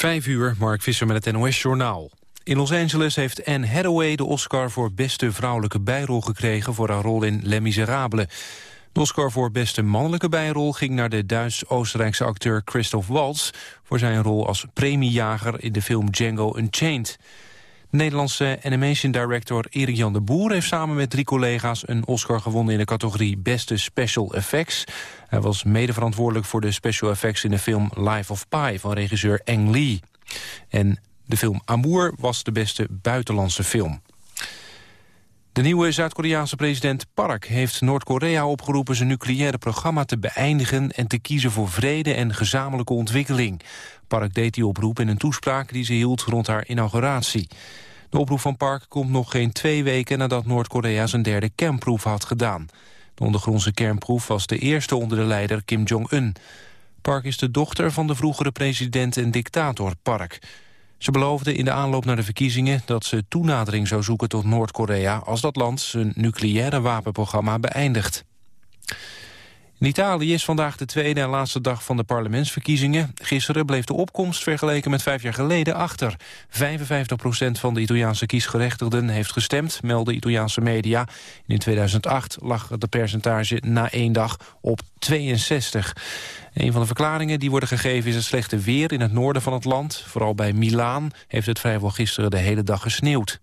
Vijf uur, Mark Visser met het NOS-journaal. In Los Angeles heeft Anne Hathaway de Oscar voor beste vrouwelijke bijrol gekregen... voor haar rol in Les Miserables. De Oscar voor beste mannelijke bijrol ging naar de Duits-Oostenrijkse acteur Christoph Waltz... voor zijn rol als premiejager in de film Django Unchained. De Nederlandse animation director Erik Jan de Boer heeft samen met drie collega's een Oscar gewonnen in de categorie Beste Special Effects. Hij was mede verantwoordelijk voor de special effects in de film Life of Pi van regisseur Eng Lee. En de film Amour was de beste buitenlandse film. De nieuwe Zuid-Koreaanse president Park heeft Noord-Korea opgeroepen zijn nucleaire programma te beëindigen en te kiezen voor vrede en gezamenlijke ontwikkeling. Park deed die oproep in een toespraak die ze hield rond haar inauguratie. De oproep van Park komt nog geen twee weken nadat Noord-Korea zijn derde kernproef had gedaan. De ondergrondse kernproef was de eerste onder de leider Kim Jong-un. Park is de dochter van de vroegere president en dictator Park. Ze beloofde in de aanloop naar de verkiezingen dat ze toenadering zou zoeken tot Noord-Korea als dat land zijn nucleaire wapenprogramma beëindigt. In Italië is vandaag de tweede en laatste dag van de parlementsverkiezingen. Gisteren bleef de opkomst vergeleken met vijf jaar geleden achter. 55% van de Italiaanse kiesgerechtigden heeft gestemd, melden Italiaanse media. in 2008 lag het percentage na één dag op 62. Een van de verklaringen die worden gegeven is het slechte weer in het noorden van het land. Vooral bij Milaan heeft het vrijwel gisteren de hele dag gesneeuwd.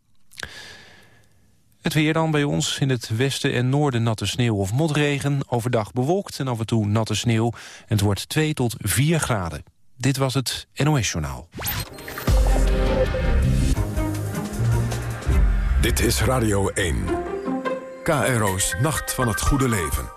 Het weer dan bij ons in het westen en noorden natte sneeuw of motregen. Overdag bewolkt en af en toe natte sneeuw. Het wordt 2 tot 4 graden. Dit was het NOS Journaal. Dit is Radio 1. KRO's Nacht van het Goede Leven.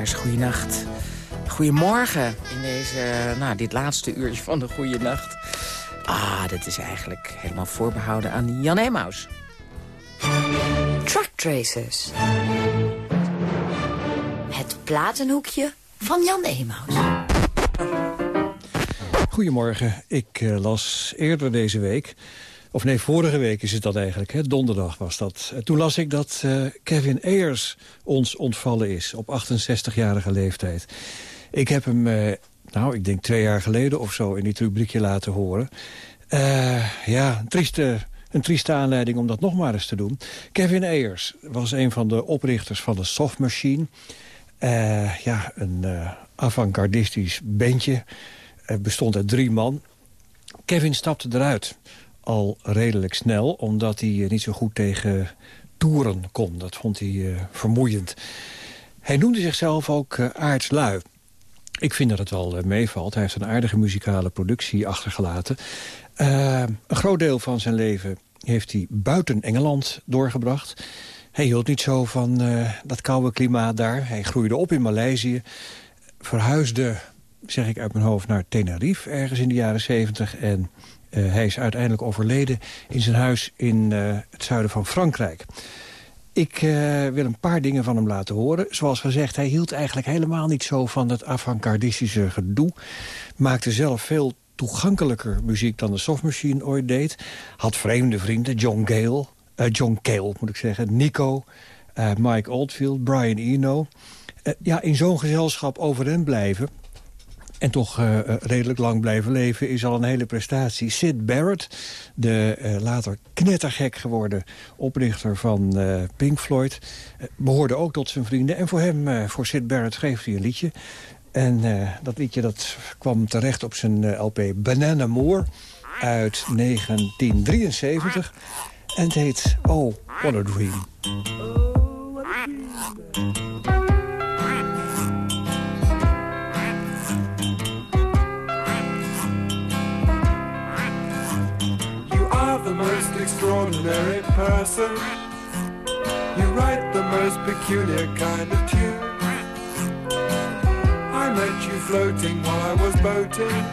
Luisteraars, goeienacht. Goedemorgen in deze, nou, dit laatste uurtje van de goede nacht. Ah, dit is eigenlijk helemaal voorbehouden aan Jan Emaus. Truck Tracers. Het platenhoekje van Jan Emaus. Goedemorgen. Ik uh, las eerder deze week of nee, vorige week is het dat eigenlijk. Hè? Donderdag was dat. Toen las ik dat uh, Kevin Ayers ons ontvallen is. Op 68-jarige leeftijd. Ik heb hem, uh, nou, ik denk twee jaar geleden of zo... in dit rubriekje laten horen. Uh, ja, een trieste, een trieste aanleiding om dat nog maar eens te doen. Kevin Ayers was een van de oprichters van de Soft Machine. ja, een avant-gardistisch bandje. Het bestond uit drie man. Kevin stapte eruit al redelijk snel... omdat hij eh, niet zo goed tegen toeren kon. Dat vond hij uh, vermoeiend. Hij noemde zichzelf ook uh, aardslui. Ik vind dat het wel meevalt. Hij heeft een aardige muzikale productie achtergelaten. een groot deel van zijn leven heeft hij buiten Engeland doorgebracht. Hij hield niet zo van dat koude klimaat daar. Hij groeide op in Maleisië. Verhuisde, zeg ik uit mijn hoofd, naar Tenerife ergens in de jaren 70. En uh, hij is uiteindelijk overleden in zijn huis in uh, het zuiden van Frankrijk. Ik uh, wil een paar dingen van hem laten horen. Zoals gezegd, hij hield eigenlijk helemaal niet zo van het avant-gardistische gedoe. Maakte zelf veel toegankelijker muziek dan de softmachine ooit deed. Had vreemde vrienden, John Gale, John Cale moet ik zeggen, Nico, Mike Oldfield, Brian Eno. ja, in zo'n gezelschap over hem blijven en toch uh, redelijk lang blijven leven is al een hele prestatie. Sid Barrett, de uh, later knettergek geworden oprichter van Pink Floyd... behoorde ook tot zijn vrienden. En voor hem, voor Sid Barrett, schreef hij een liedje. En dat liedje dat kwam terecht op zijn LP Banana Moore uit 1973. En het heet Oh, What a Dream. Oh, what a dream. Most extraordinary person. You write the most peculiar kind of tune. I met you floating while I was boating.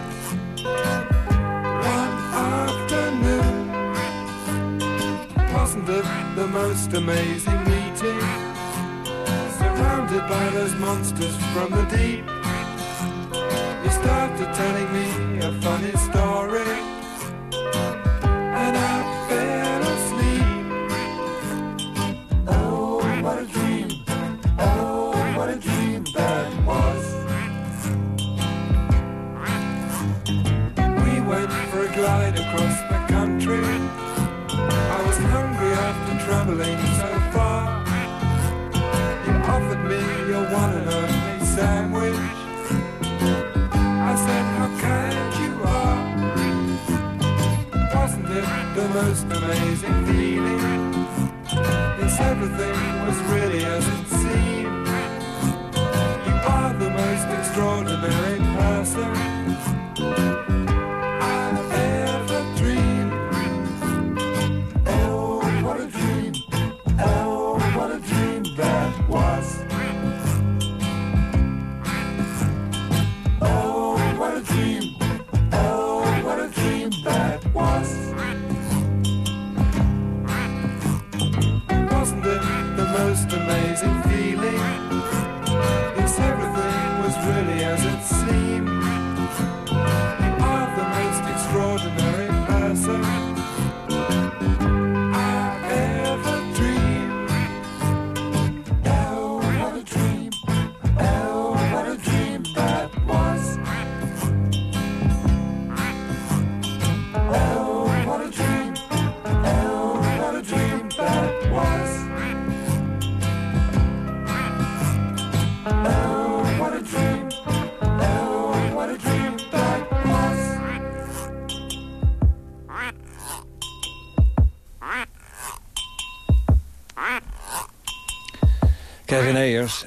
One afternoon. Wasn't it the most amazing meeting? Surrounded by those monsters from the deep. You started telling me a funny story. Most amazing feeling? Yes, everything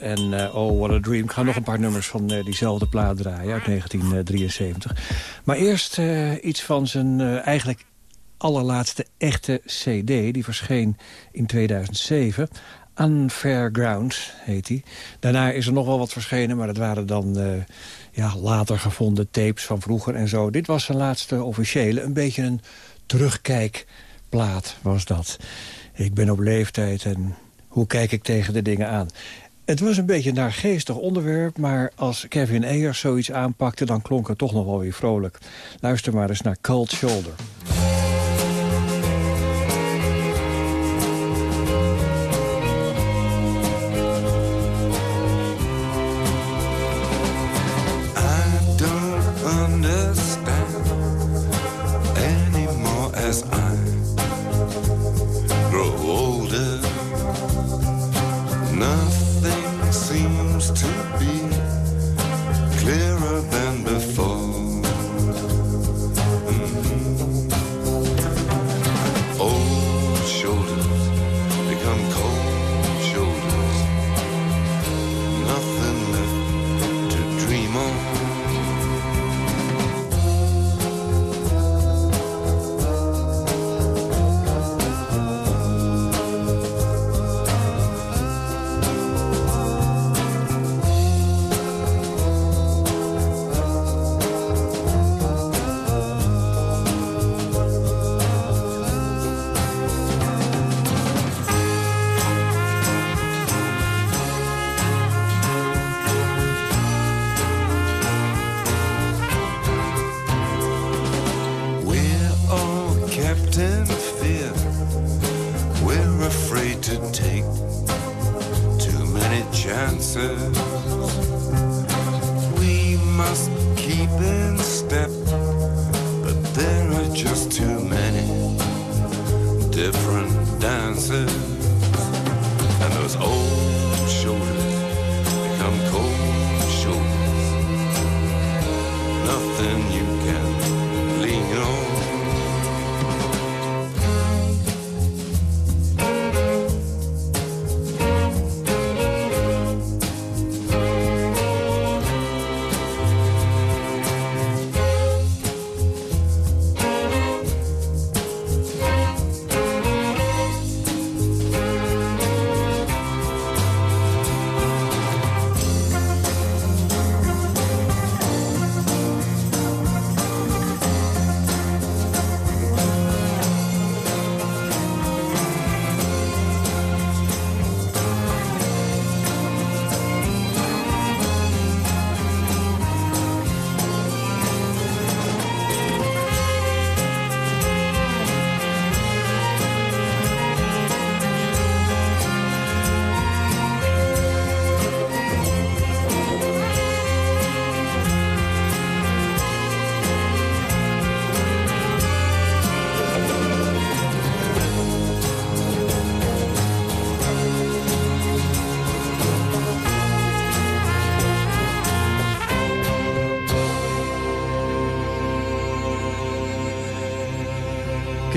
en uh, Oh What a Dream. Ik ga nog een paar nummers van uh, diezelfde plaat draaien uit 1973. Maar eerst uh, iets van zijn eigenlijk allerlaatste echte cd. Die verscheen in 2007. Unfair Ground heet hij. Daarna is er nog wel wat verschenen, maar dat waren dan ja, later gevonden tapes van vroeger en zo. Dit was zijn laatste officiële, een beetje een terugkijkplaat was dat. Ik ben op leeftijd en hoe kijk ik tegen de dingen aan? Het was een beetje een naargeestig onderwerp... maar als Kevin Ayers zoiets aanpakte... dan klonk het toch nog wel weer vrolijk. Luister maar eens naar Cold Shoulder. We must keep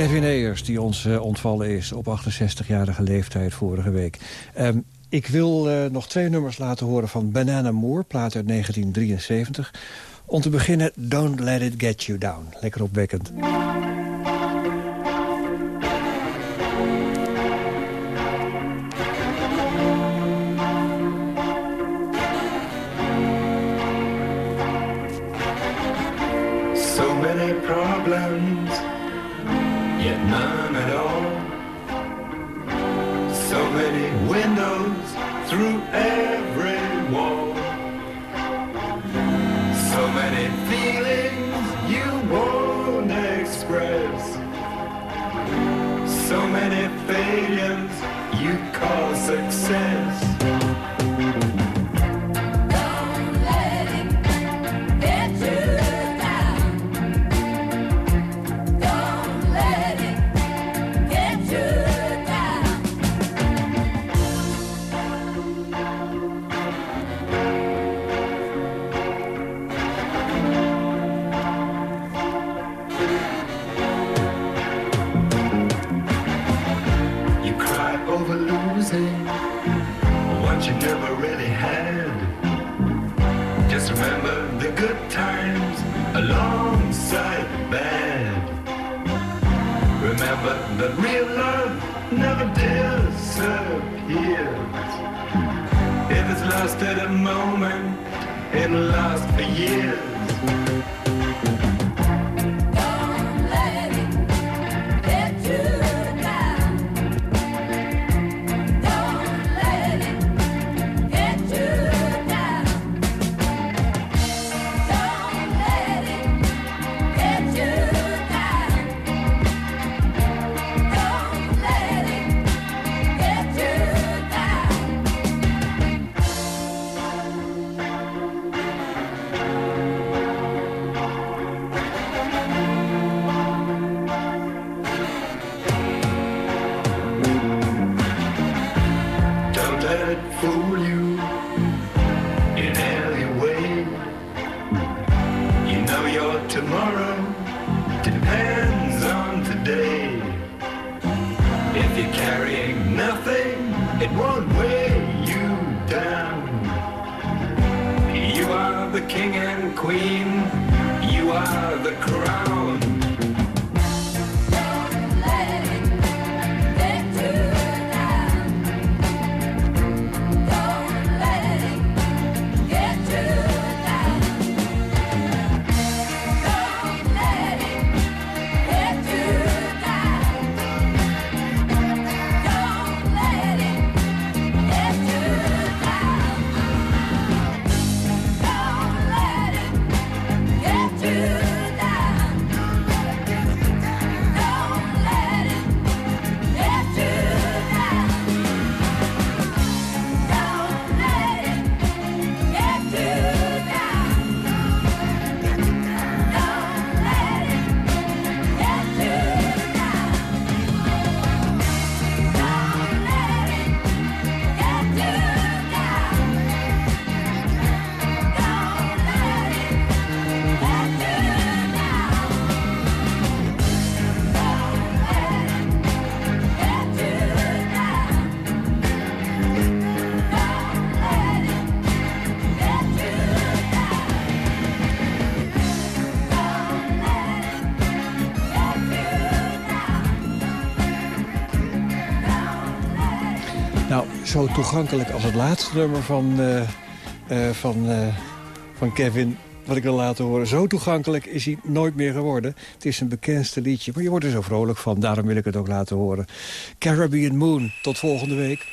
Kevin Ayers die ons eh, ontvallen is op 68-jarige leeftijd vorige week. Ehm, ik wil eh, nog twee nummers laten horen van Banana Moor, plaat uit 1973. Om te beginnen, Don't Let It Get You Down. Lekker opwekkend. through lost a moment it lasts for years. Zo toegankelijk als het laatste nummer van, eh, eh, van, eh, van Kevin... wat ik wil laten horen. Zo toegankelijk is hij nooit meer geworden. Het is een bekendste liedje, maar je wordt er zo vrolijk van. Daarom wil ik het ook laten horen. Caribbean Moon, tot volgende week.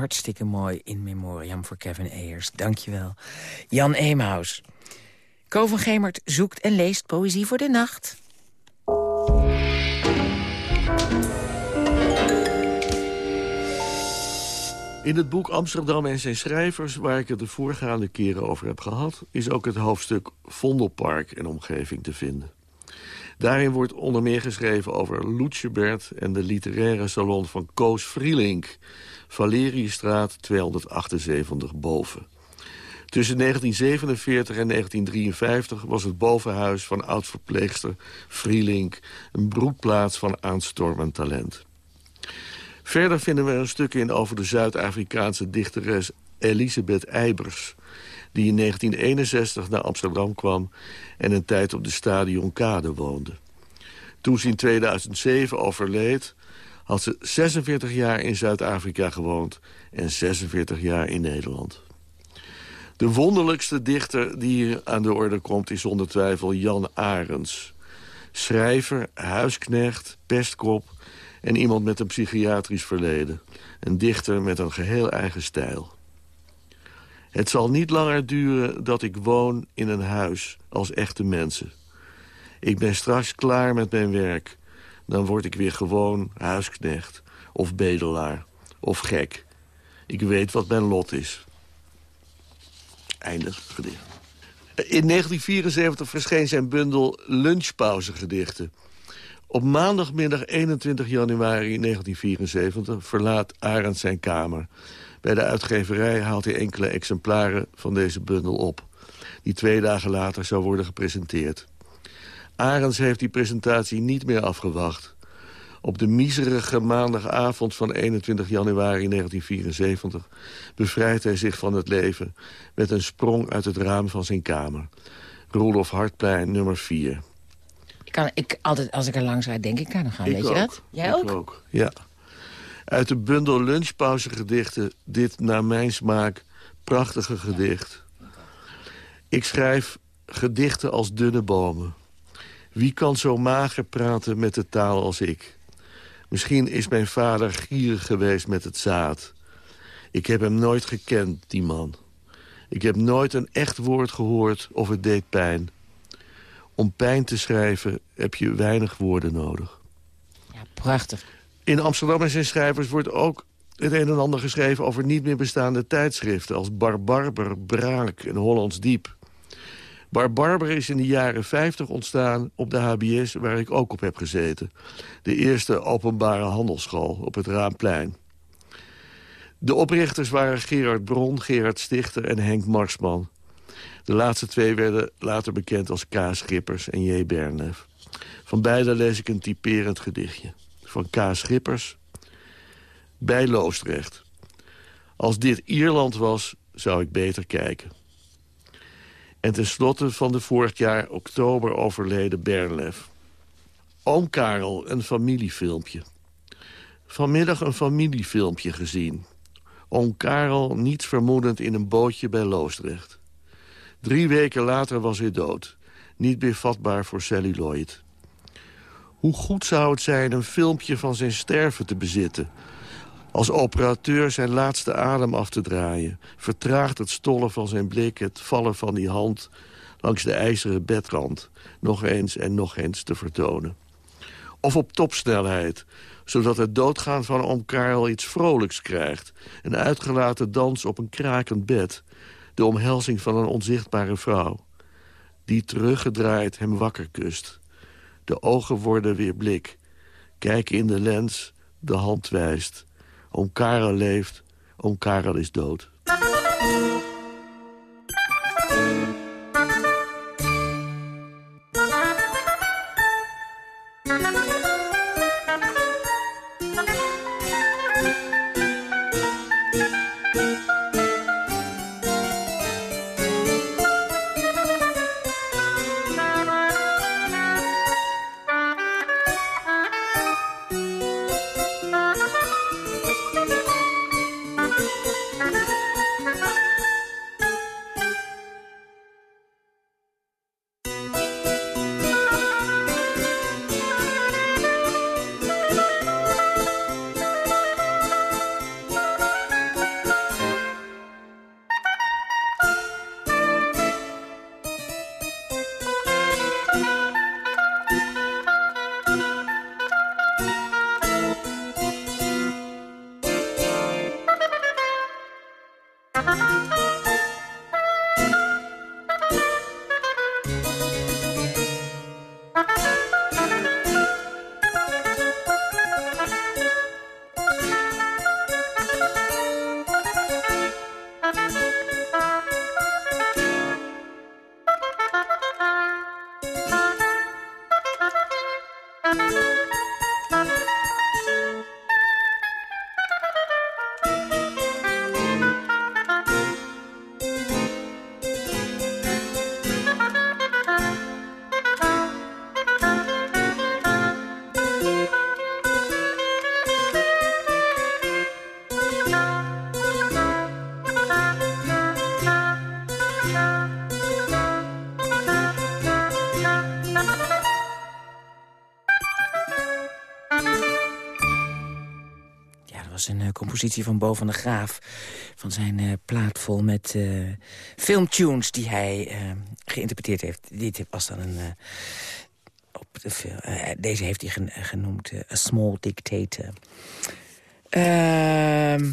Hartstikke mooi in memoriam voor Kevin Ayers. Dankjewel. Jan Emaus. Ko van Gemert zoekt en leest poëzie voor de nacht. In het boek Amsterdam en zijn schrijvers, waar ik het de voorgaande keren over heb gehad... is ook het hoofdstuk Vondelpark en omgeving te vinden. Daarin wordt onder meer geschreven over Loetjebert en de literaire salon van Koos Vrielink... Valeriestraat 278 boven. Tussen 1947 en 1953 was het bovenhuis van oud-verpleegster Vrielink... een broedplaats van aanstormend talent. Verder vinden we een stuk in over de Zuid-Afrikaanse dichteres Elisabeth Eibers... die in 1961 naar Amsterdam kwam en een tijd op de Stadionkade woonde. Toen ze in 2007 overleed, had ze 46 jaar in Zuid-Afrika gewoond... en 46 jaar in Nederland. De wonderlijkste dichter die hier aan de orde komt... is zonder twijfel Jan Arends. Schrijver, huisknecht, pestkop en iemand met een psychiatrisch verleden. Een dichter met een geheel eigen stijl. Het zal niet langer duren dat ik woon in een huis als echte mensen. Ik ben straks klaar met mijn werk. Dan word ik weer gewoon huisknecht of bedelaar of gek. Ik weet wat mijn lot is. Einde gedicht. In 1974 verscheen zijn bundel Lunchpauzegedichten. Op maandagmiddag 21 januari 1974 verlaat Arend zijn kamer. Bij de uitgeverij haalt hij enkele exemplaren van deze bundel op. die twee dagen later zou worden gepresenteerd. Arends heeft die presentatie niet meer afgewacht. Op de miserige maandagavond van 21 januari 1974 bevrijdt hij zich van het leven met een sprong uit het raam van zijn kamer. Roelof Hartplein, nummer 4. Ik kan, ik, altijd, als ik er langs rijd, denk ik aan gaan. Ik Weet je dat? Jij Ik ook? ook, ja. Uit de bundel lunchpauzegedichten, dit naar mijn smaak, prachtige gedicht. Ik schrijf gedichten als dunne bomen. Wie kan zo mager praten met de taal als ik? Misschien is mijn vader gierig geweest met het zaad. Ik heb hem nooit gekend, die man. Ik heb nooit een echt woord gehoord of het deed pijn. Om pijn te schrijven heb je weinig woorden nodig. Ja, prachtig. In Amsterdam en zijn schrijvers wordt ook het een en ander geschreven... over niet meer bestaande tijdschriften als Barbarber, Braak en Hollands Diep. Barbarber is in de jaren 50 ontstaan op de HBS... waar ik ook op heb gezeten. De eerste openbare handelsschool op het Raamplein. De oprichters waren Gerard Bron, Gerard Stichter en Henk Marsman. De laatste twee werden later bekend als K. Schippers en J. Bernhef. Van beide lees ik een typerend gedichtje. Van K. Schippers bij Loosdrecht. Als dit Ierland was, zou ik beter kijken. En tenslotte van de vorig jaar oktober overleden Bernlef. Oom Karel, een familiefilmpje. Vanmiddag een familiefilmpje gezien. Oom Karel niets vermoedend in een bootje bij Loosdrecht. Drie weken later was hij dood. Niet meer vatbaar voor celluloid. Hoe goed zou het zijn een filmpje van zijn sterven te bezitten... als operateur zijn laatste adem af te draaien... vertraagt het stollen van zijn blik, het vallen van die hand... langs de ijzeren bedrand, nog eens en nog eens te vertonen. Of op topsnelheid, zodat het doodgaan van oom Karel iets vrolijks krijgt... een uitgelaten dans op een krakend bed... de omhelzing van een onzichtbare vrouw... die teruggedraaid hem wakker kust... De ogen worden weer blik. Kijk in de lens, de hand wijst. Oom Karel leeft, oom Karel is dood. Ja, compositie van Bo van Graaf. Van zijn eh, plaat vol met eh, filmtunes die hij eh, geïnterpreteerd heeft. Dit was dan een... op deze heeft hij gen- genoemd A Small Dictator. Ehm,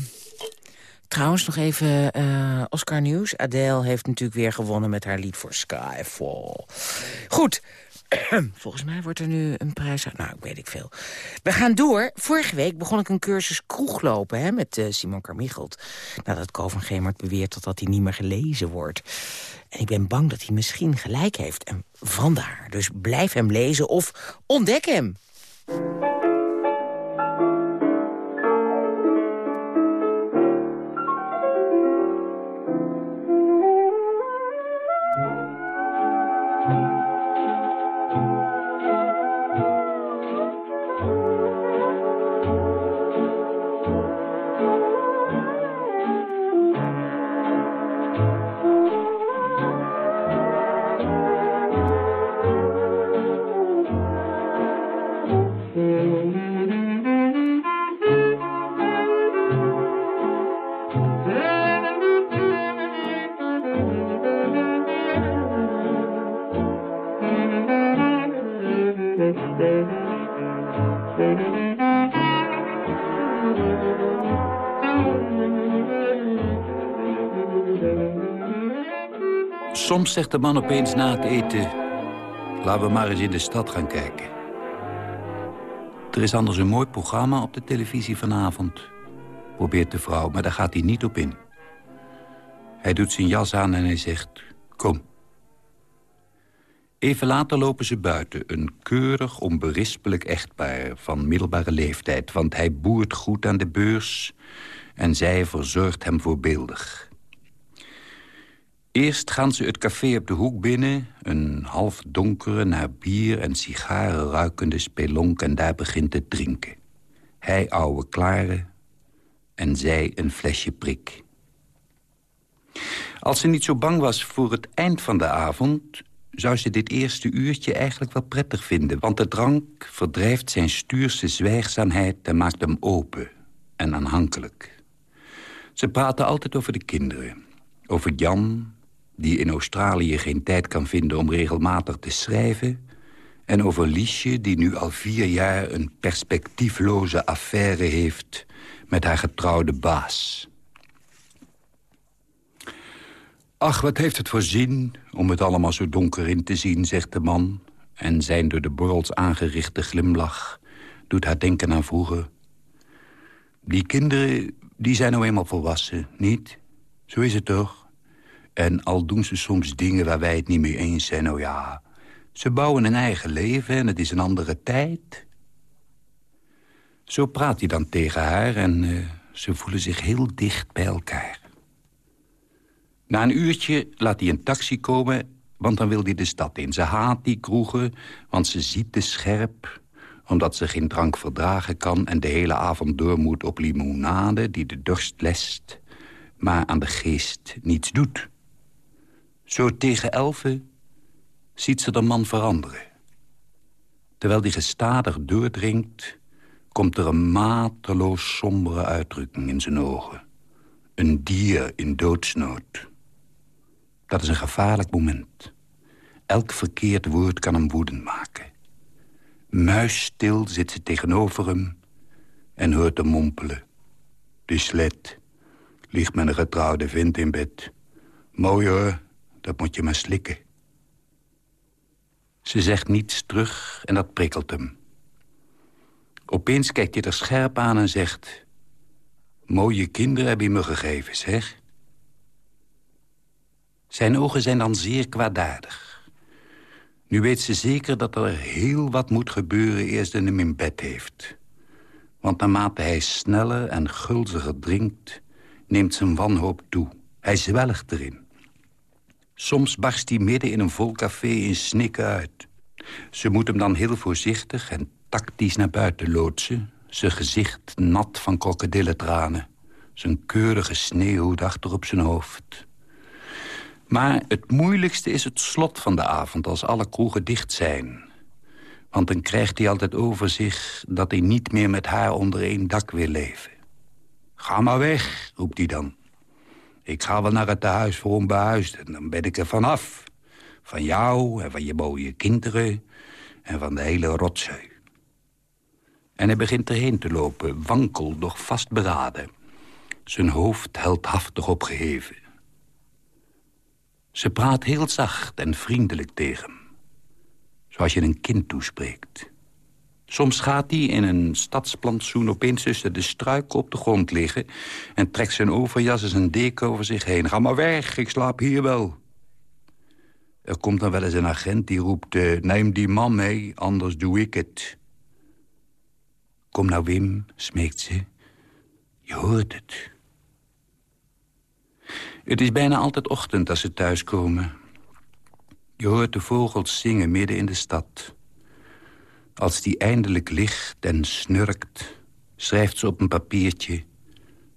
trouwens, nog even Oscar Nieuws. Adele heeft natuurlijk weer gewonnen met haar lied voor Skyfall. Goed, Volgens mij wordt er nu een prijs... uit. Nou, ik weet ik veel. We gaan door. Vorige week begon ik een cursus kroeglopen hè, met uh, Simon Carmichelt. Nadat Ko van Gemert beweert dat hij niet meer gelezen wordt. En ik ben bang dat hij misschien gelijk heeft. En vandaar. Dus blijf hem lezen of ontdek hem. Soms zegt de man opeens na het eten... laten we maar eens in de stad gaan kijken. Er is anders een mooi programma op de televisie vanavond... probeert de vrouw, maar daar gaat hij niet op in. Hij doet zijn jas aan en hij zegt, kom. Even later lopen ze buiten, een keurig, onberispelijk echtpaar... van middelbare leeftijd, want hij boert goed aan de beurs... en zij verzorgt hem voorbeeldig... Eerst gaan ze het café op de hoek binnen. Een half donkere, naar bier en sigaren ruikende spelonk... en daar begint het drinken. Hij ouwe klaren en zij een flesje prik. Als ze niet zo bang was voor het eind van de avond... zou ze dit eerste uurtje eigenlijk wel prettig vinden... want de drank verdrijft zijn stuurse zwijgzaamheid... en maakt hem open en aanhankelijk. Ze praten altijd over de kinderen. Over Jan, die in Australië geen tijd kan vinden om regelmatig te schrijven... en over Liesje, die nu al vier jaar een perspectiefloze affaire heeft... met haar getrouwde baas. Ach, wat heeft het voor zin om het allemaal zo donker in te zien, zegt de man... en zijn door de borrels aangerichte glimlach doet haar denken aan vroeger. Die kinderen, die zijn nou eenmaal volwassen, niet? Zo is het toch? En al doen ze soms dingen waar wij het niet mee eens zijn, nou ja... ze bouwen een eigen leven en het is een andere tijd. Zo praat hij dan tegen haar en uh, ze voelen zich heel dicht bij elkaar. Na een uurtje laat hij een taxi komen, want dan wil hij de stad in. Ze haat die kroegen, want ze ziet te scherp omdat ze geen drank verdragen kan... en de hele avond door moet op limonade die de dorst lest... maar aan de geest niets doet. Zo tegen elfen ziet ze de man veranderen. Terwijl die gestadig doordringt... komt er een mateloos sombere uitdrukking in zijn ogen. Een dier in doodsnood. Dat is een gevaarlijk moment. Elk verkeerd woord kan hem woedend maken. Muisstil zit ze tegenover hem en hoort hem mompelen. De slet ligt met een getrouwde vent in bed. Mooi hoor, dat moet je maar slikken. Ze zegt niets terug en dat prikkelt hem. Opeens kijkt hij er scherp aan en zegt... Mooie kinderen heb je me gegeven, zeg. Zijn ogen zijn dan zeer kwaadaardig. Nu weet ze zeker dat er heel wat moet gebeuren... eerst hij hem in bed heeft. Want naarmate hij sneller en gulziger drinkt... neemt zijn wanhoop toe. Hij zwelgt erin. Soms barst hij midden in een vol café in snikken uit. Ze moet hem dan heel voorzichtig en tactisch naar buiten loodsen. Zijn gezicht nat van krokodillentranen. Zijn keurige sneeuwhoed achter op zijn hoofd. Maar het moeilijkste is het slot van de avond als alle kroegen dicht zijn. Want dan krijgt hij altijd over zich dat hij niet meer met haar onder één dak wil leven. Ga maar weg, roept hij dan. Ik ga wel naar het tehuis voor onbehuisden. Dan ben ik er vanaf. Van jou en van je mooie kinderen en van de hele rotzooi. En hij begint erheen te lopen, wankel, doch vastberaden. Zijn hoofd heldhaftig opgeheven. Ze praat heel zacht en vriendelijk tegen hem. Zoals je een kind toespreekt. Soms gaat hij in een stadsplantsoen opeens tussen de struiken op de grond liggen... en trekt zijn overjas en zijn deken over zich heen. Ga maar weg, ik slaap hier wel. Er komt dan wel eens een agent die roept... Uh, neem die man mee, anders doe ik het. Kom nou, Wim, smeekt ze. Je hoort het. Het is bijna altijd ochtend als ze thuiskomen. Je hoort de vogels zingen midden in de stad. Als die eindelijk ligt en snurkt, schrijft ze op een papiertje...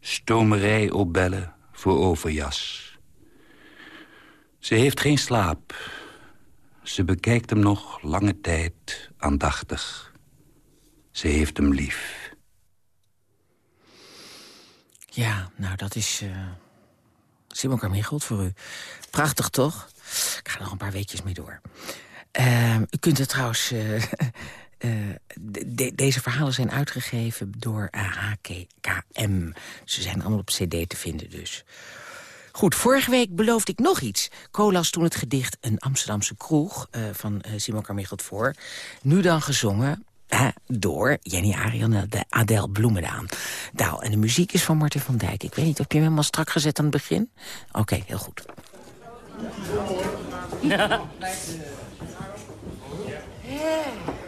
stomerij opbellen voor overjas. Ze heeft geen slaap. Ze bekijkt hem nog lange tijd aandachtig. Ze heeft hem lief. Ja, nou dat is... Uh, Simon Carmichelt voor u. Prachtig, toch? Ik ga nog een paar weekjes mee door. Uh, u kunt het trouwens... Uh, de, deze verhalen zijn uitgegeven door HKM. Ze zijn allemaal op cd te vinden dus. Goed, vorige week beloofde ik nog iets. Colas toen het gedicht Een Amsterdamse kroeg uh, van Simon Carmichelt voor. Nu dan gezongen uh, door Jenny Arian en de Adel Bloemendaan. Daal. En de muziek is van Martin van Dijk. Ik weet niet, heb je hem helemaal strak gezet aan het begin? Oké, okay, heel goed. Ja. zo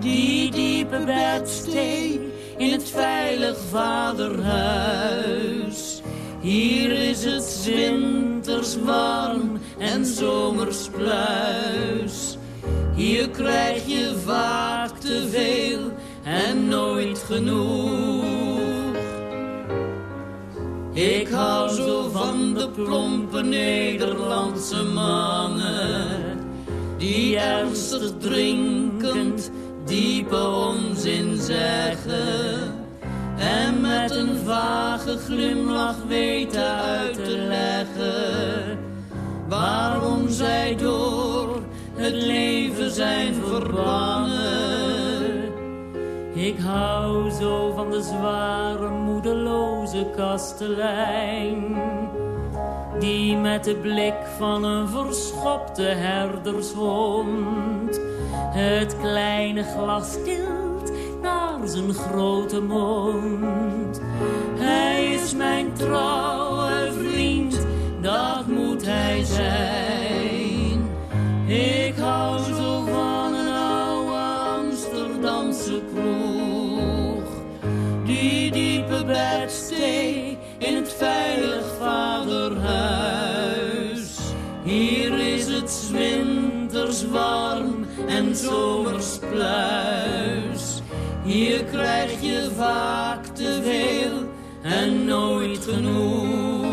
Die diepe bedstee in het veilig vaderhuis. Hier is het winters warm en zomers pluis. Hier krijg je vaak te veel en nooit genoeg. Ik hou zo van de plompe Nederlandse mannen. Die ernstig drinkend diepe onzin zeggen. En met een vage glimlach weten uit te leggen. Waarom zij door het leven zijn verbannen. Ik hou zo van de zware, moedeloze kastelein. Die met de blik van een verschopte herdershond het kleine glas tilt naar zijn grote mond. Hij is mijn trouwe veilig vaderhuis. Hier is het winters warm en zomers pluis. Hier krijg je vaak te veel en nooit genoeg.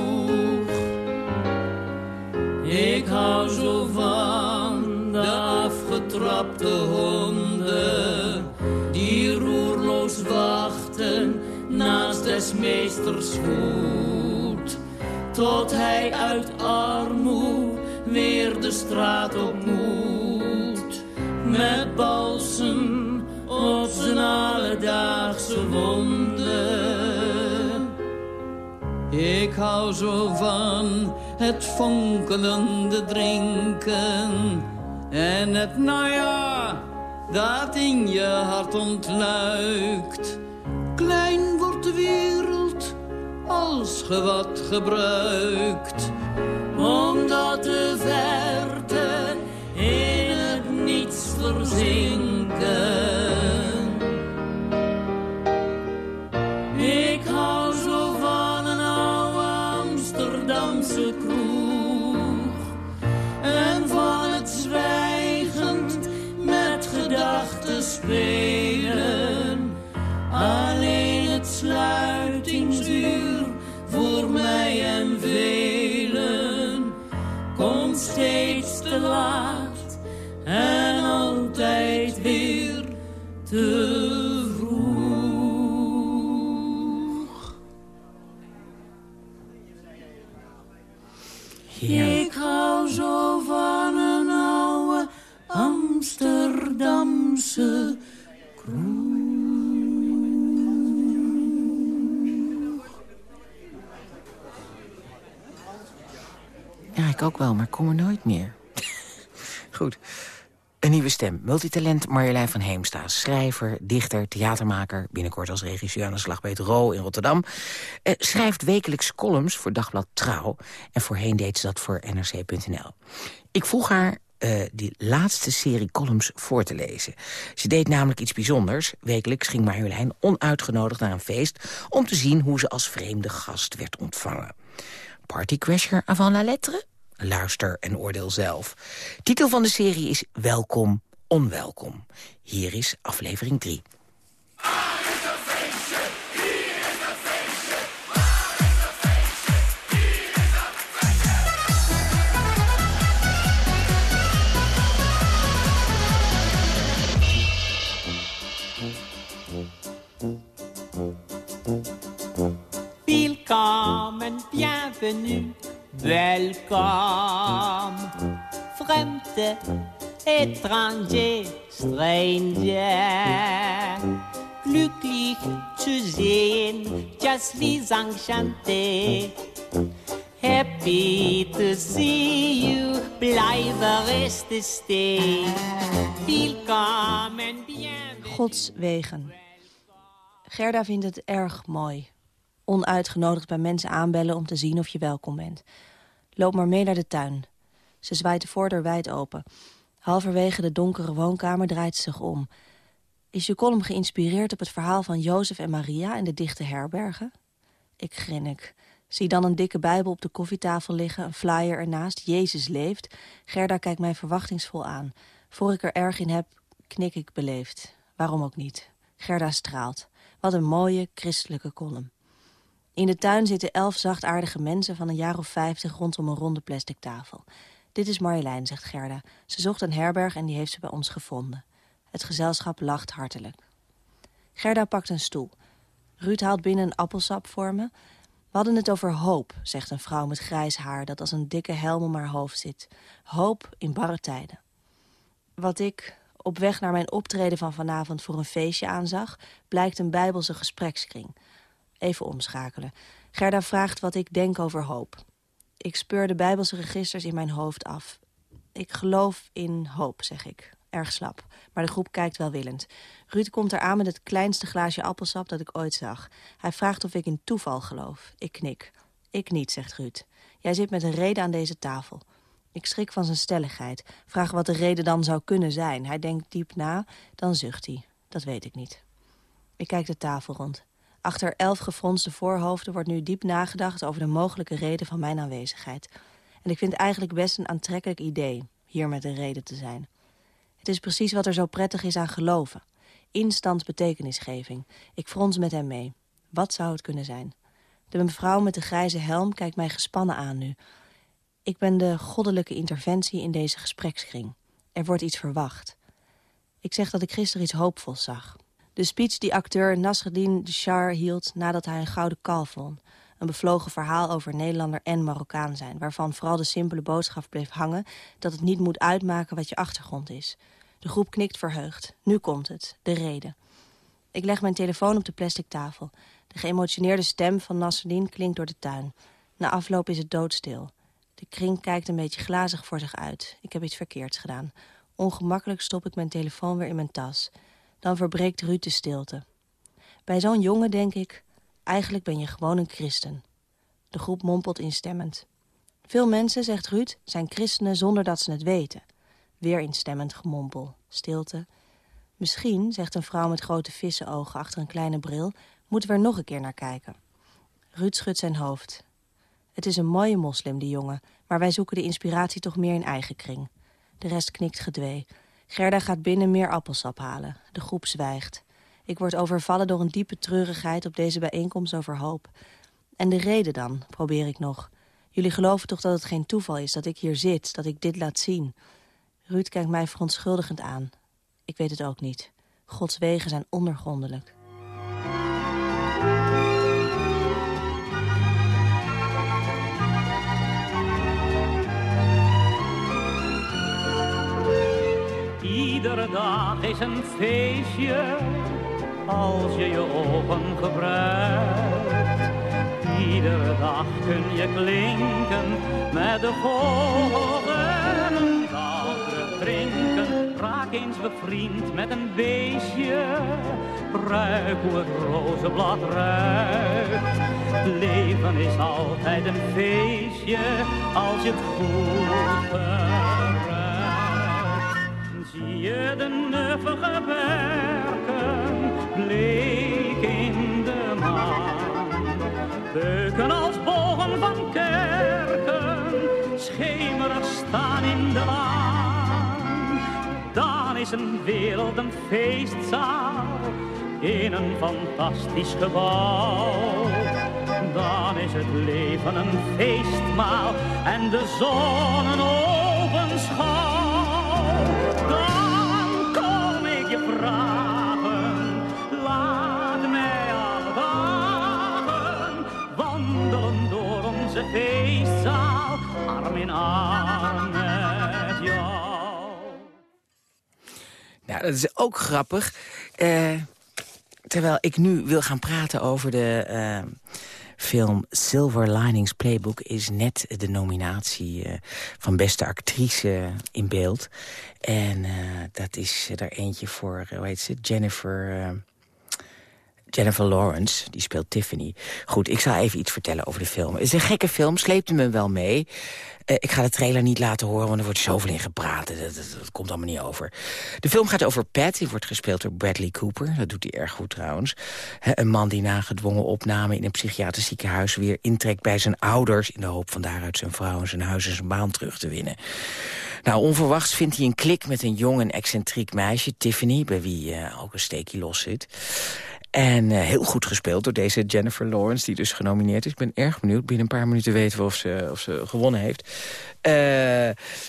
Ik hou zo van de afgetrapte honden die roerloos wachten naast des meesters voet. Tot hij uit armoe weer de straat op moet. Met balsem op zijn alledaagse wonden. Ik hou zo van het fonkelende drinken en het najaar dat in je hart ontluikt. Klein wordt wereld als ge wat gebruikt. Omdat de verte in het niets verzinken. laat en altijd weer te vroeg. Ja. Ik hou zo van een oude Amsterdamse kroeg. Ja, ik ook wel, maar kom er nooit meer. Een nieuwe stem. Multitalent Marjolein van Heemsta. Schrijver, dichter, theatermaker. Binnenkort als regisseur aan de slag bij het Ro in Rotterdam. Eh, schrijft wekelijks columns voor Dagblad Trouw. En voorheen deed ze dat voor NRC.nl. Ik vroeg haar uh, die laatste serie columns voor te lezen. Ze deed namelijk iets bijzonders. Wekelijks ging Marjolein onuitgenodigd naar een feest... om te zien hoe ze als vreemde gast werd ontvangen. Partycrasher avant la lettre? Luister en oordeel zelf. Titel van de serie is Welkom, Onwelkom. Hier is aflevering 3. Willkommen, bienvenue, welkom. Fremde, étranger, stranger. Glücklich zu sehen, just wie. Happy to see you, blijven rusten stay. Willkommen, bienvenue. Gods wegen. Gerda vindt het erg mooi. Onuitgenodigd bij mensen aanbellen om te zien of je welkom bent. Loop maar mee naar de tuin. Ze zwaait de voordeur wijd open. Halverwege de donkere woonkamer draait ze zich om. Is je column geïnspireerd op het verhaal van Jozef en Maria in de dichte herbergen? Ik grinnik. Zie dan een dikke bijbel op de koffietafel liggen, een flyer ernaast, Jezus leeft. Gerda kijkt mij verwachtingsvol aan. Voor ik er erg in heb, knik ik beleefd. Waarom ook niet? Gerda straalt. Wat een mooie christelijke column. In de tuin zitten elf zachtaardige mensen van een jaar of vijftig rondom een ronde plastic tafel. Dit is Marjolein, zegt Gerda. Ze zocht een herberg en die heeft ze bij ons gevonden. Het gezelschap lacht hartelijk. Gerda pakt een stoel. Ruud haalt binnen een appelsap voor me. We hadden het over hoop, zegt een vrouw met grijs haar... dat als een dikke helm om haar hoofd zit. Hoop in barre tijden. Wat ik op weg naar mijn optreden van vanavond voor een feestje aanzag... blijkt een bijbelse gesprekskring. Even omschakelen. Gerda vraagt wat ik denk over hoop. Ik speur de bijbelse registers in mijn hoofd af. Ik geloof in hoop, zeg ik. Erg slap, maar de groep kijkt welwillend. Ruud komt eraan met het kleinste glaasje appelsap dat ik ooit zag. Hij vraagt of ik in toeval geloof. Ik knik. Ik niet, zegt Ruud. Jij zit met een reden aan deze tafel. Ik schrik van zijn stelligheid. Vraag wat de reden dan zou kunnen zijn. Hij denkt diep na, dan zucht hij. Dat weet ik niet. Ik kijk de tafel rond. Achter elf gefronste voorhoofden wordt nu diep nagedacht... over de mogelijke reden van mijn aanwezigheid. En ik vind eigenlijk best een aantrekkelijk idee... hier met een reden te zijn. Het is precies wat er zo prettig is aan geloven. Instant betekenisgeving. Ik frons met hem mee. Wat zou het kunnen zijn? De mevrouw met de grijze helm kijkt mij gespannen aan nu. Ik ben de goddelijke interventie in deze gesprekskring. Er wordt iets verwacht. Ik zeg dat ik gisteren iets hoopvols zag. De speech die acteur Nasreddin Char hield nadat hij een gouden kalf won. Een bevlogen verhaal over Nederlander en Marokkaan zijn... waarvan vooral de simpele boodschap bleef hangen... dat het niet moet uitmaken wat je achtergrond is. De groep knikt verheugd. Nu komt het, de reden. Ik leg mijn telefoon op de plastic tafel. De geëmotioneerde stem van Nasreddin klinkt door de tuin. Na afloop is het doodstil. De kring kijkt een beetje glazig voor zich uit. Ik heb iets verkeerds gedaan. Ongemakkelijk stop ik mijn telefoon weer in mijn tas. Dan verbreekt Ruud de stilte. Bij zo'n jongen denk ik, eigenlijk ben je gewoon een christen. De groep mompelt instemmend. Veel mensen, zegt Ruud, zijn christenen zonder dat ze het weten. Weer instemmend gemompel, stilte. Misschien, zegt een vrouw met grote vissenogen achter een kleine bril... moeten we er nog een keer naar kijken. Ruud schudt zijn hoofd. Het is een mooie moslim, die jongen... maar wij zoeken de inspiratie toch meer in eigen kring. De rest knikt gedwee. Gerda gaat binnen meer appelsap halen. De groep zwijgt. Ik word overvallen door een diepe treurigheid op deze bijeenkomst over hoop. En de reden dan, probeer ik nog. Jullie geloven toch dat het geen toeval is dat ik hier zit, dat ik dit laat zien. Ruud kijkt mij verontschuldigend aan. Ik weet het ook niet. Gods wegen zijn ondergrondelijk. Iedere dag is een feestje als je je ogen gebruikt. Iedere dag kun je klinken met de vogels een dag drinken. Raak eens bevriend met een beestje, ruik hoe het rozenblad ruikt. Leven is altijd een feestje als je het goed je de nuffige berken, bleek in de maan. Beuken als bogen van kerken, schemerig staan in de laan. Dan is een wereld een feestzaal, in een fantastisch gebouw. Dan is het leven een feestmaal en de zon een open schouw. Feestzaal, arm in arm met jou. Nou, dat is ook grappig. Eh, terwijl ik nu wil gaan praten over de eh, film Silver Linings Playbook... is net de nominatie eh, van beste actrice in beeld. En dat is er eentje voor, hoe heet ze, Jennifer... Jennifer Lawrence, die speelt Tiffany. Goed, ik zal even iets vertellen over de film. Het is een gekke film, sleepte me wel mee. Eh, ik ga de trailer niet laten horen, want er wordt zoveel in gepraat. Dat, dat, komt allemaal niet over. De film gaat over Pat, die wordt gespeeld door Bradley Cooper. Dat doet hij erg goed trouwens. Een man die na gedwongen opname in een psychiatrisch ziekenhuis... weer intrekt bij zijn ouders... in de hoop van daaruit zijn vrouw en zijn huis en zijn baan terug te winnen. Nou, onverwachts vindt hij een klik met een jong en excentriek meisje, Tiffany... bij wie eh, ook een steekje los zit. En eh, heel goed gespeeld door deze Jennifer Lawrence, die dus genomineerd is. Ik ben erg benieuwd. Binnen een paar minuten weten we of ze, of ze gewonnen heeft. Eh,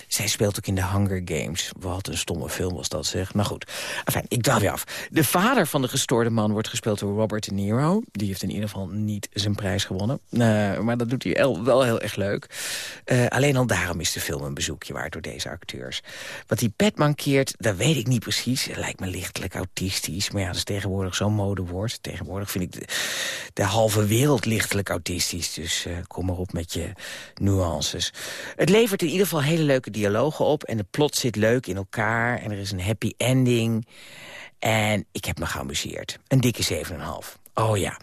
zij speelt ook in The Hunger Games. Wat een stomme film was dat, zeg. Maar goed, enfin, ik dwaal weer af. De vader van de gestoorde man wordt gespeeld door Robert De Niro. Die heeft in ieder geval niet zijn prijs gewonnen. Eh, maar dat doet hij el- wel heel erg leuk. Alleen al daarom is de film een bezoekje waard door deze acteurs. Wat die pet mankeert, dat weet ik niet precies. Lijkt me lichtelijk autistisch. Maar ja, dat is tegenwoordig zo'n modewoord. Tegenwoordig vind ik de, de halve wereld lichtelijk autistisch. Dus eh, kom maar op met je nuances. Het levert in ieder geval hele leuke dialogen op. En de plot zit leuk in elkaar. En er is een happy ending. En ik heb me geamuseerd. Een dikke 7,5. Oh ja.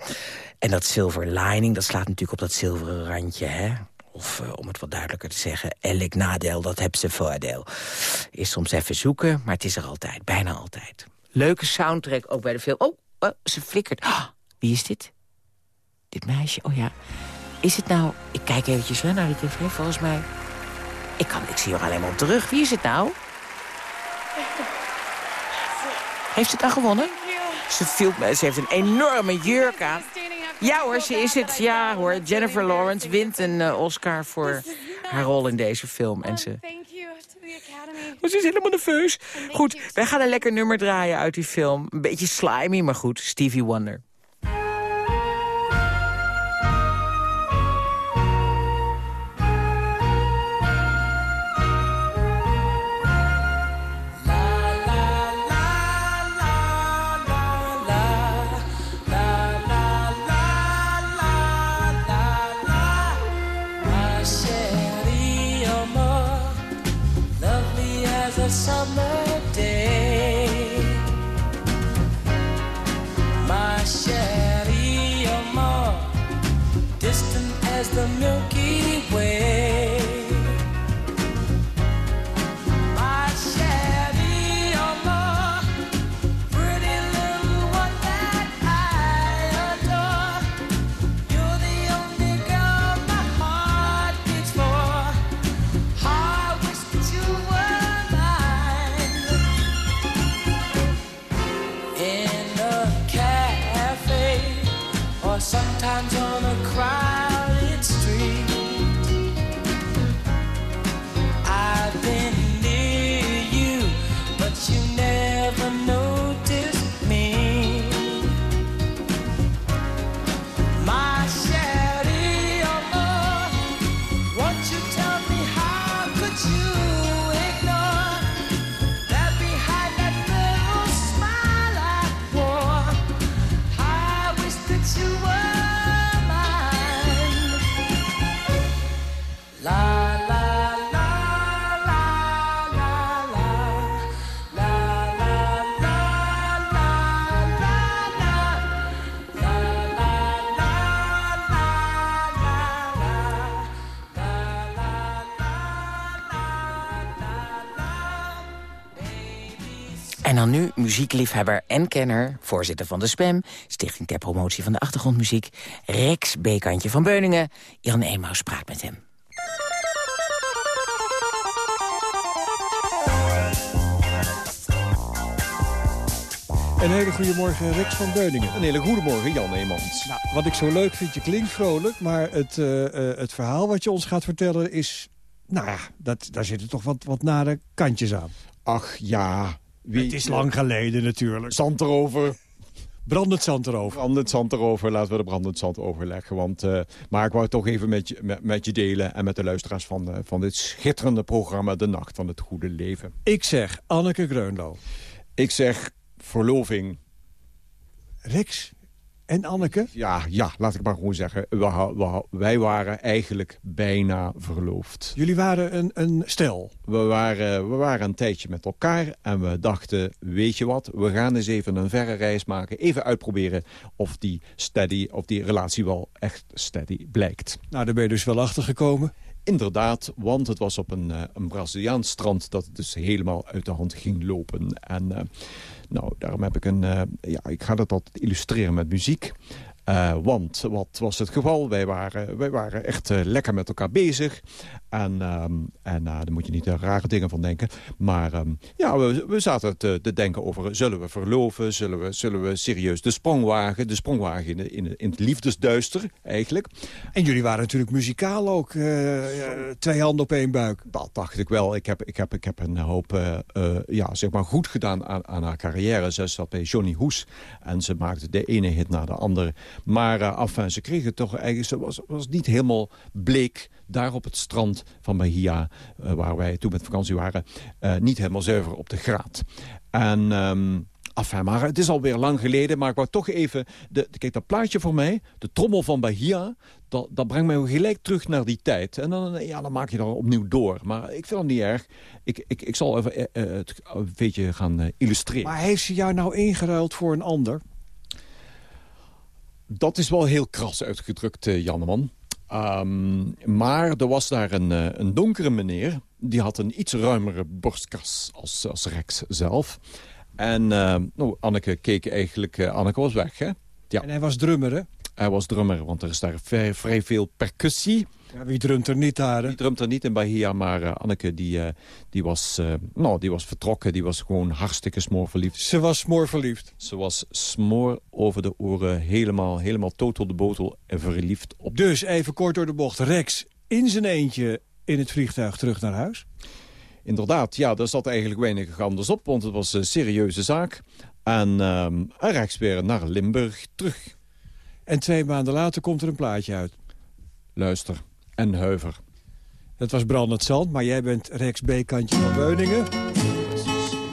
En dat silver lining, dat slaat natuurlijk op dat zilveren randje, hè? Of eh, om het wat duidelijker te zeggen, elk nadeel, dat heb ze voordeel. Is soms even zoeken, maar het is er altijd, bijna altijd. Leuke soundtrack ook bij de film. Oh, oh ze flikkert. Ah, wie is dit? Dit meisje, oh ja. Is het nou... Ik kijk eventjes hè, naar de tv, volgens mij... Ik, kan, ik zie haar alleen maar op de rug. Wie is het nou? Heeft ze het nou gewonnen? Ze, viel, ze heeft een enorme jurk aan. Ja hoor, ze is het. Ja hoor, Jennifer Lawrence wint een eh, Oscar voor haar rol in deze film. En ze... Oh, ze is helemaal nerveus. Goed, wij gaan een lekker nummer draaien uit die film. Een beetje slimy, maar goed. Stevie Wonder. Muziekliefhebber en kenner, voorzitter van de SPEM... Stichting ter Promotie van de Achtergrondmuziek... Rex Bekantje van Beuningen. Jan Emaus praat met hem. Een hele goede morgen, Rex van Beuningen. Een hele goede morgen, Jan Eemans. Nou, wat ik zo leuk vind, je klinkt vrolijk... maar het, eh, eh, het verhaal wat je ons gaat vertellen is... nou ja, dat, daar zitten toch wat, wat nare kantjes aan. Ach ja. Wie, Het is lang geleden natuurlijk. Zand erover. Brandend zand erover. Brandend zand erover. Laten we de brandend zand overleggen. Want, eh, maar ik wou het toch even met je, met, met je delen... en met de luisteraars van, eh, van dit schitterende programma... De Nacht van het Goede Leven. Ik zeg Anneke Greunlo. Ik zeg verloving. Rex en Anneke? Ja, ja, laat ik maar gewoon zeggen. We, we wij waren eigenlijk bijna verloofd. Jullie waren een, een stel. We waren, we waren een tijdje met elkaar en we dachten, weet je wat, we gaan eens even een verre reis maken. Even uitproberen of die steady, of die relatie wel echt steady blijkt. Nou, daar ben je dus wel achter gekomen. Inderdaad, want het was op een, eh, een Braziliaans strand dat het dus helemaal uit de hand ging lopen. En eh, nou, daarom heb ik een, eh, ja, ik ga dat altijd illustreren met muziek. Eh, want wat was het geval? Wij waren, wij waren echt eh, lekker met elkaar bezig. En, ehm, en nou, daar moet je niet rare dingen van denken. Maar ehm, ja, we, we zaten te, te denken over... zullen we verloven? Zullen we, zullen we serieus de sprong wagen? De sprong wagen in, in, het liefdesduister, eigenlijk. En jullie waren natuurlijk muzikaal ook. eh, eh, twee handen op één buik. Dat dacht ik wel. Ik heb, ik heb, ik heb een hoop eh, eh, ja, zeg maar goed gedaan aan, aan haar carrière. Ze zat bij Johnny Hoes en ze maakte de ene hit na de andere. Maar uh, enfin, ze kregen toch eigenlijk... Ze was, was niet helemaal bleek daar op het strand van Bahia... Uh, waar wij toen met vakantie waren... Uh, niet helemaal zuiver op de graad. En... Um, maar het is alweer lang geleden, maar ik wou toch even... De, kijk, dat plaatje voor mij, de trommel van Bahia... Dat, dat brengt mij gelijk terug naar die tijd. En dan, ja, dan maak je dan opnieuw door. Maar ik vind het niet erg. Ik, ik, ik zal even het een beetje gaan illustreren. Maar heeft ze jou nou ingeruild voor een ander? Dat is wel heel kras uitgedrukt, uh, Janneman. Um, maar er was daar een, uh, een donkere meneer. Die had een iets ruimere borstkas als, als Rex zelf. En uh, nou, Anneke keek eigenlijk... Anneke was weg, hè? Ja. En hij was drummer, hè? Hij was drummer, want er is daar vrij, vrij veel percussie. Ja, wie drumt er niet daar, hè? Wie drumt er niet in Bahia, maar uh, Anneke die, uh, die, was, uh, nou, die was vertrokken. Die was gewoon hartstikke smoorverliefd. Ze was smoorverliefd? Ze was smoor over de oren, helemaal, helemaal total de botel en verliefd op... Dus, even kort door de bocht, Rex in zijn eentje in het vliegtuig terug naar huis? Inderdaad, ja, daar zat eigenlijk weinig anders op, want het was een serieuze zaak. En uh, rechts weer naar Limburg terug. En twee maanden later komt er een plaatje uit. Luister, en huiver. Dat was brandend zand, maar jij bent Rex B-kantje van Beuningen.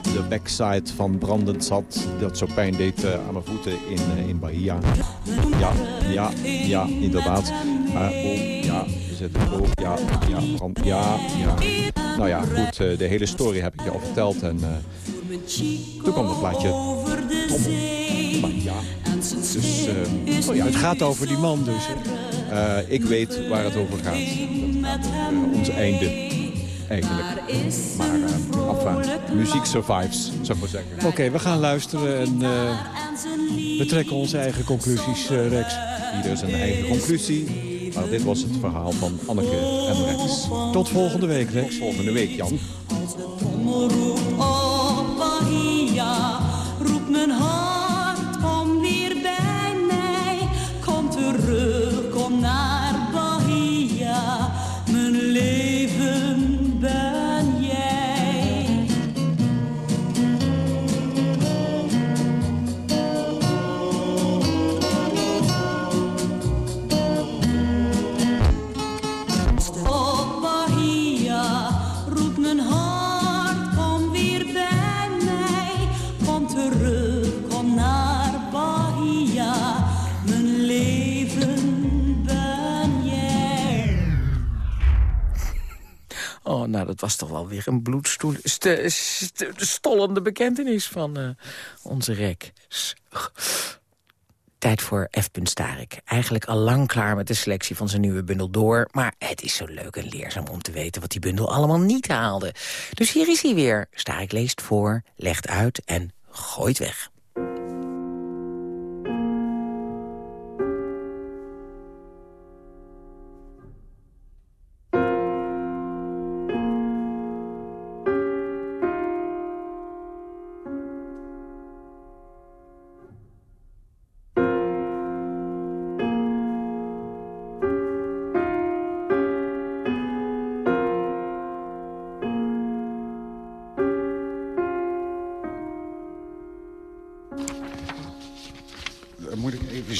De backside van brandend zand, dat zo pijn deed uh, aan mijn voeten in, uh, in Bahia. Ja, ja, ja, inderdaad. Uh, oh, ja, we zitten oh, ja, ja, brand, ja, ja. Nou ja, goed, uh, de hele story heb ik je al verteld. En toen kwam het plaatje Tommel. Bahia. Dus, uh, oh ja, het gaat over die man dus? Uh, ik weet waar het over gaat. Dat uh, ons einde, eigenlijk. Maar uh, enfin, muziek survives, zou ik maar zeggen. Oké, okay, we gaan luisteren en we trekken onze eigen conclusies, Rex. Ieder zijn eigen conclusie. Maar dit was het verhaal van Anneke en Rex. Tot volgende week, Rex. Tot volgende week, Jan. Als roept mijn hart, Nou, dat was toch wel weer een bloedstollende bekentenis van uh, onze rek. Tijd voor F. Starik. Eigenlijk al lang klaar met de selectie van zijn nieuwe bundel door... maar het is zo leuk en leerzaam om te weten wat die bundel allemaal niet haalde. Dus hier is hij weer. Starik leest voor, legt uit en gooit weg.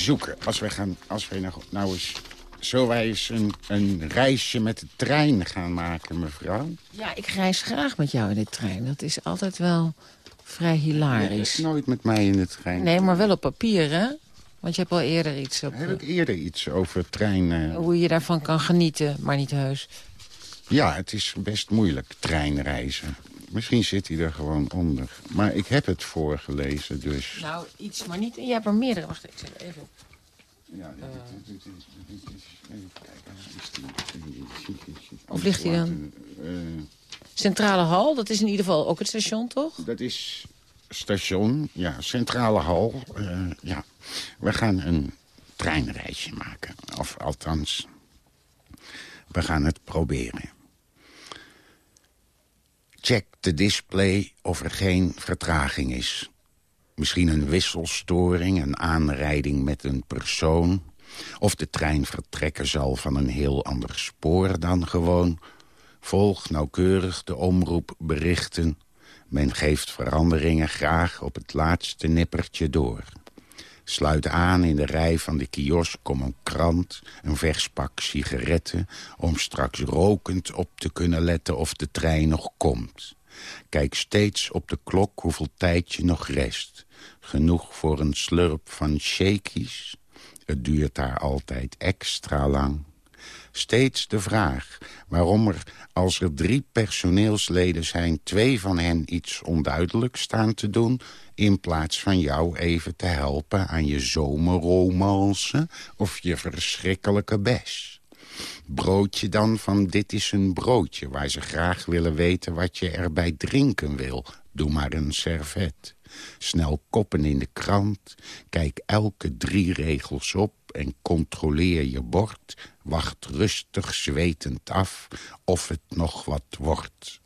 Zoeken. Als wij, gaan, als wij nou, nou eens... Zullen wij eens een, een reisje met de trein gaan maken, mevrouw? Ja, ik reis graag met jou in de trein. Dat is altijd wel vrij hilarisch. Je nooit met mij in de trein. Nee, maar wel op papier, hè? Want je hebt al eerder iets op... Heb ik eerder iets over treinen? Hoe je daarvan kan genieten, maar niet heus. Ja, het is best moeilijk, treinreizen. Misschien zit hij er gewoon onder. Maar ik heb het voorgelezen, dus... Nou, iets, maar niet... Je hebt er meerdere. Wacht, ik zet even... Ja, dit, is... Even kijken. Die- Of ligt hij dan? Eh, Centrale Hal, dat is in ieder geval ook het station, toch? Dat is station, ja, centrale hal. eh, ja. We gaan een treinreisje maken. Of althans, we gaan het proberen. Check de display of er geen vertraging is. Misschien een wisselstoring, een aanrijding met een persoon... of de trein vertrekken zal van een heel ander spoor dan gewoon... Volg nauwkeurig de omroepberichten. Men geeft veranderingen graag op het laatste nippertje door. Sluit aan in de rij van de kiosk om een krant, een vers pak sigaretten... om straks rokend op te kunnen letten of de trein nog komt. Kijk steeds op de klok hoeveel tijd je nog rest. Genoeg voor een slurp van shakies. Het duurt daar altijd extra lang. Steeds de vraag waarom er, als er drie personeelsleden zijn... twee van hen iets onduidelijks staan te doen... in plaats van jou even te helpen aan je zomerromance... of je verschrikkelijke bes. Broodje dan van dit is een broodje... waar ze graag willen weten wat je erbij drinken wil. Doe maar een servet. Snel koppen in de krant. Kijk elke drie regels op en controleer je bord. Wacht rustig zwetend af of het nog wat wordt.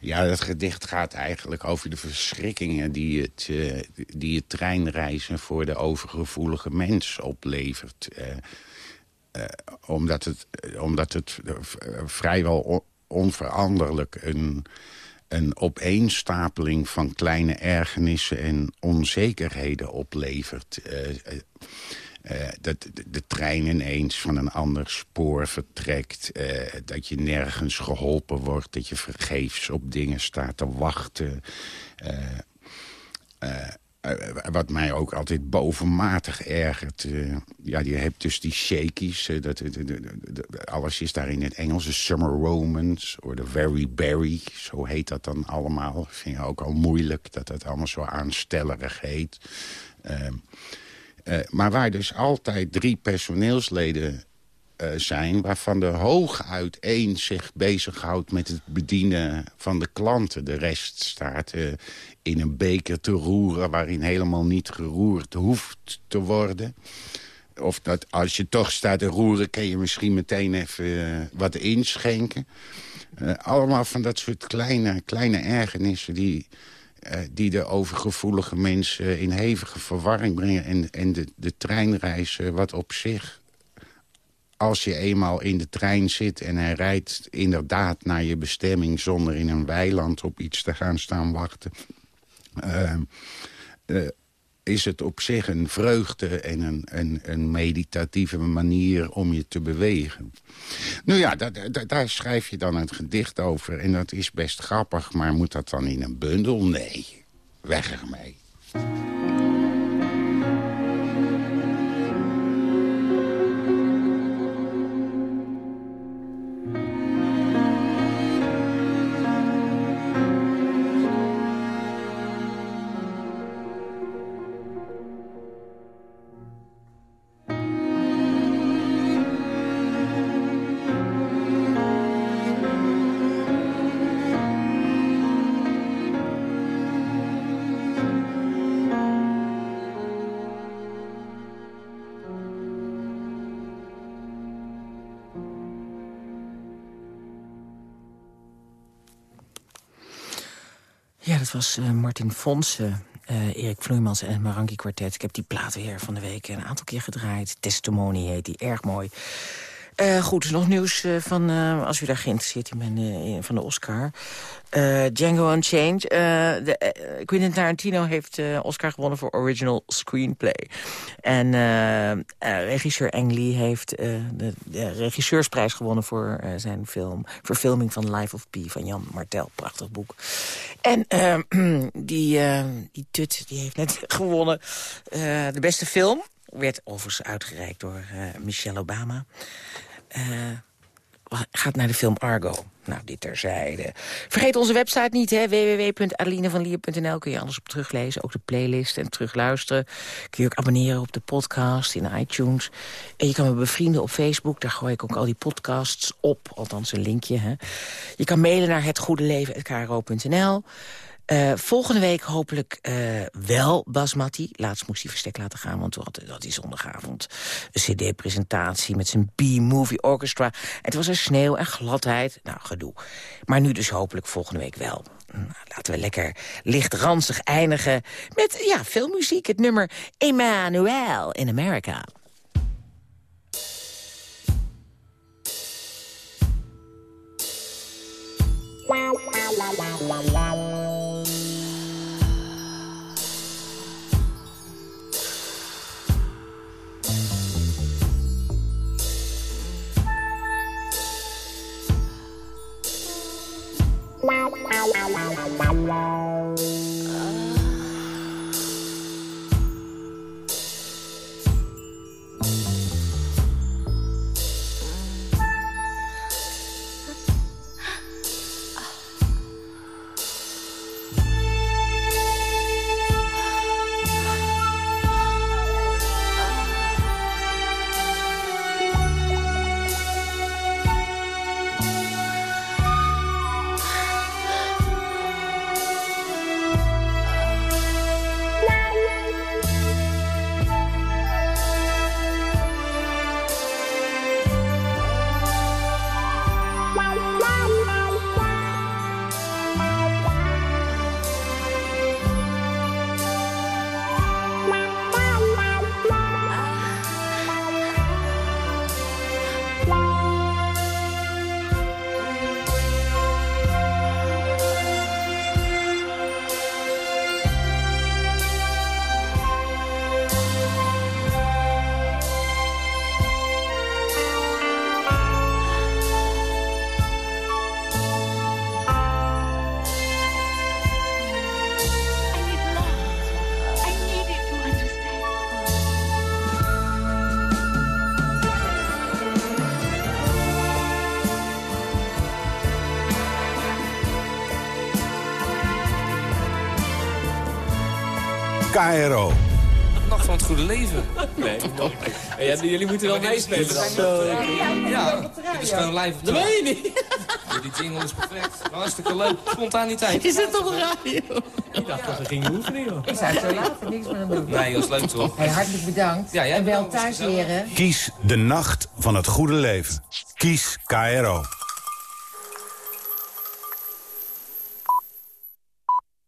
Ja, dat gedicht gaat eigenlijk over de verschrikkingen... die het, eh, die het treinreizen voor de overgevoelige mens oplevert. Eh, eh, omdat het, omdat het vrijwel on- onveranderlijk een, een opeenstapeling van kleine ergernissen en onzekerheden oplevert. Eh, eh, eh, dat de, de trein ineens van een ander spoor vertrekt. dat je nergens geholpen wordt. Dat je vergeefs op dingen staat te wachten. Eh, wat mij ook altijd bovenmatig ergert. eh, ja, je hebt dus die shakies. eh, dat, alles is daar in het Engels. De Summer Romans. Of de Very Berry. Zo heet dat dan allemaal. Vind je ook al moeilijk dat dat allemaal zo aanstellerig heet. Ehm, eh, maar waar dus altijd drie personeelsleden eh, zijn... waarvan de hooguit één zich bezighoudt met het bedienen van de klanten. De rest staat eh, in een beker te roeren... waarin helemaal niet geroerd hoeft te worden. Of dat als je toch staat te roeren... kun je misschien meteen even eh, wat inschenken. Allemaal van dat soort kleine, kleine ergernissen... die, die de overgevoelige mensen in hevige verwarring brengen. En, en de, de treinreis, eh, wat op zich als je eenmaal in de trein zit en hij rijdt inderdaad naar je bestemming... zonder in een weiland op iets te gaan staan wachten... eh, eh, is het op zich een vreugde en een, een, een meditatieve manier om je te bewegen. Nou ja, da- daar schrijf je dan het gedicht over. En dat is best grappig, maar moet dat dan in een bundel? Nee, weg ermee. Was eh, Martin Fonsen, eh, Erik Vloeimans en het Maranki Quartet. Ik heb die plaat weer van de week een aantal keer gedraaid. Testimony heet die, erg mooi. Eh, goed, nog nieuws eh, van, eh, als u daar geïnteresseerd in bent, van de Oscar. Django Unchained. De, Quentin Tarantino heeft Oscar gewonnen voor Original Screenplay. En regisseur Ang Lee heeft de, de regisseursprijs gewonnen... voor zijn film, verfilming van Life of Pi van Jan Martel. Prachtig boek. En die, die Tut die heeft net gewonnen de beste film. Werd overigens uitgereikt door Michelle Obama. Eh, gaat naar de film Argo. Nou, dit terzijde. Vergeet onze website niet, hè. www.adelinevanlier.nl kun je alles op teruglezen. Ook de playlist en terugluisteren. Kun je ook abonneren op de podcast in iTunes. En je kan me bevrienden op Facebook. Daar gooi ik ook al die podcasts op. Althans, een linkje, hè. Je kan mailen naar hetgoedeleven.kro.nl. Eh, volgende week hopelijk eh, wel Basmati. Laatst moest hij verstek laten gaan, want had, had hij zondagavond een cd-presentatie met zijn B-movie orchestra. Het was er sneeuw en gladheid. Nou, gedoe. Maar nu dus hopelijk volgende week wel. Nou, laten we lekker licht ranzig eindigen met ja, veel muziek. Het nummer Emmanuel in America. Bye. KRO. Nacht van het goede leven. Nee, ja, jullie moeten wel meespelen dan. Ja, dit is gewoon live op Dat weet je niet. Die jingle is perfect. Hartstikke leuk. Spontaniteit. Je zit toch radio? Ik dacht dat we gingen oefenen, joh. Ik zou zo later niks meer aan doen. Nee, dat is leuk toch? Hey, hartelijk bedankt. Ja, jij en wel thuis leren. Kies de nacht van het goede leven. Kies KRO.